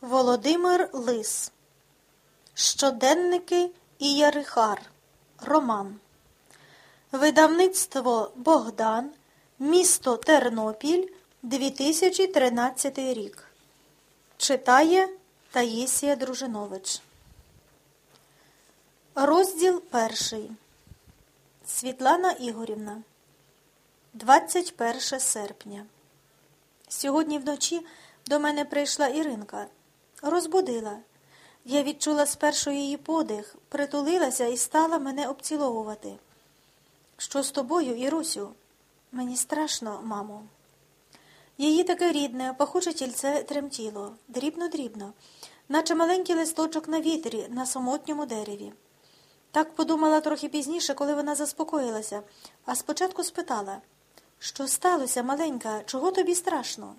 Володимир Лис. Щоденники і Ярихар. Роман. Видавництво Богдан. Місто Тернопіль. 2013 рік Читає Таїсія Дружинович. Розділ перший. Світлана Ігорівна. 21 серпня. Сьогодні вночі до мене прийшла Іринка. Розбудила. Я відчула спершу її подих, притулилася і стала мене обціловувати. Що з тобою, Ірусю? Мені страшно, мамо. Її таке рідне, пахуче тільце тремтіло, дрібно-дрібно, наче маленький листочок на вітрі, на самотньому дереві. Так подумала трохи пізніше, коли вона заспокоїлася, а спочатку спитала, що сталося, маленька, чого тобі страшно?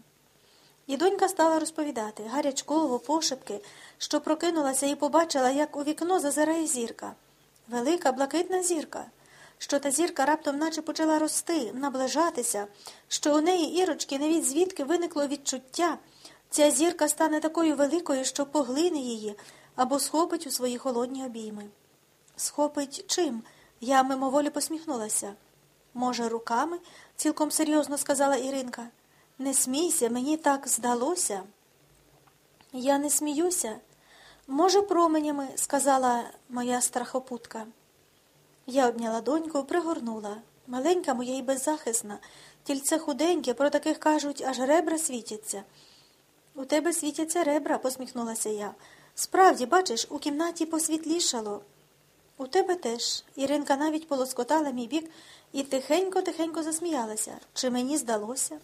І донька стала розповідати гарячково, пошепки, що прокинулася і побачила, як у вікно зазирає зірка. Велика, блакитна зірка, що та зірка раптом наче почала рости, наближатися, що у неї ірочки навіть звідки виникло відчуття. Ця зірка стане такою великою, що поглине її або схопить у свої холодні обійми. Схопить чим? Я мимоволі посміхнулася. Може, руками? цілком серйозно сказала Іринка. Не смійся, мені так здалося. Я не сміюся. Може, променями, сказала моя страхопутка. Я обняла доньку, пригорнула. Маленька моя і беззахисна, тільце худеньке, про таких кажуть, аж ребра світяться. У тебе світяться ребра, посміхнулася я. Справді, бачиш, у кімнаті посвітлішало. У тебе теж. Іринка навіть полоскотала мій бік і тихенько-тихенько засміялася. Чи мені здалося?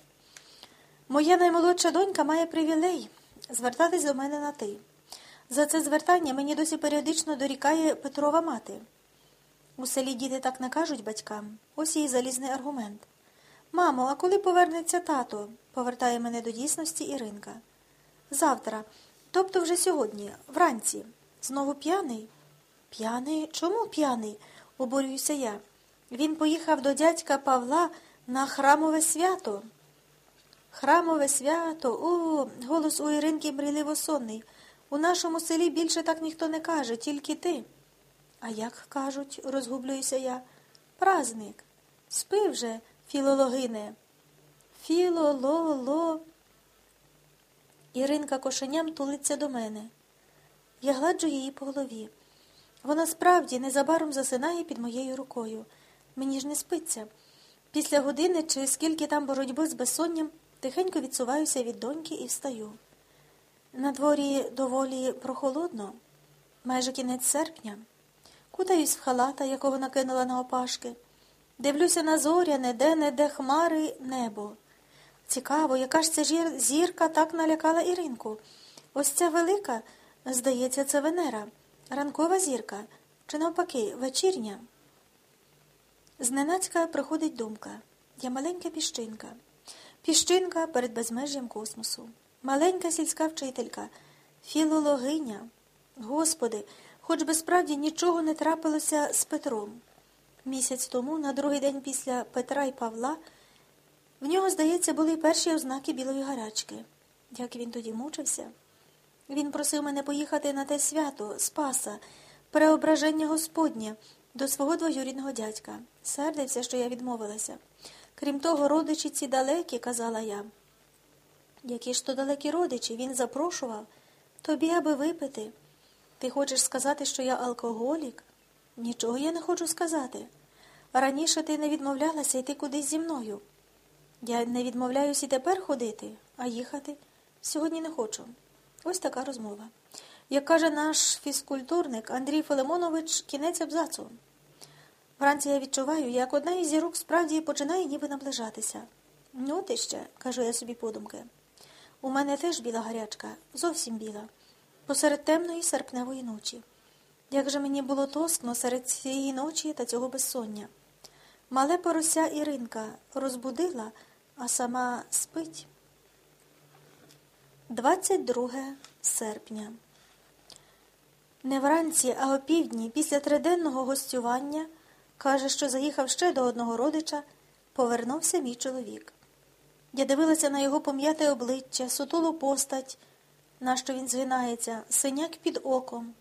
Моя наймолодша донька має привілей звертатись до мене на ти. За це звертання мені досі періодично дорікає Петрова мати. У селі діти так не кажуть батькам. Ось її залізний аргумент. Мамо, а коли повернеться тато? повертає мене до дійсності Іринка. Завтра, тобто вже сьогодні, вранці. Знову п'яний? П'яний? Чому п'яний? обурююся я. Він поїхав до дядька Павла на храмове свято. Храмове свято, о, голос у Іринки мрійливо сонний. У нашому селі більше так ніхто не каже, тільки ти. А як кажуть, розгублююся я. Празник. Спи вже, філологине. Філололо. Іринка кошеням тулиться до мене. Я гладжу її по голові. Вона справді незабаром засинає під моєю рукою. Мені ж не спиться. Після години чи скільки там боротьби з безсонням тихенько відсуваюся від доньки і встаю. На дворі доволі прохолодно, майже кінець серпня. Кутаюсь в халата, якого накинула на опашки. Дивлюся на зоряне, де не де хмари небо. Цікаво, яка ж ця зірка так налякала Іринку. Ось ця велика, здається, це Венера, ранкова зірка, чи навпаки, вечірня. Зненацька приходить думка. Я маленька піщинка. Піщинка перед безмежжям космосу. Маленька сільська вчителька, філологиня. Господи, хоч би справді нічого не трапилося з Петром. Місяць тому, на другий день після Петра і Павла, в нього, здається, були перші ознаки білої гарячки. Як він тоді мучився? Він просив мене поїхати на те свято, Спаса, преображення Господнє, до свого двоюрідного дядька. Сердився, що я відмовилася. Крім того, родичі ці далекі, казала я. Які ж то далекі родичі, він запрошував. Тобі, аби випити. Ти хочеш сказати, що я алкоголік? Нічого я не хочу сказати. Раніше ти не відмовлялася йти кудись зі мною. Я не відмовляюсь і тепер ходити, а їхати сьогодні не хочу. Ось така розмова. Як каже наш фізкультурник Андрій Филимонович, кінець абзацу. Вранці я відчуваю, як одна із зірок справді починає ніби наближатися. Ну, ти ще, кажу я собі подумки. У мене теж біла гарячка, зовсім біла, посеред темної серпневої ночі. Як же мені було тоскно серед цієї ночі та цього безсоння. Мале порося Іринка розбудила, а сама спить. 22 серпня. Не вранці, а опівдні, після триденного гостювання, каже, що заїхав ще до одного родича, повернувся мій чоловік. Я дивилася на його пом'яте обличчя, сутулу постать, нащо він згинається, синяк під оком.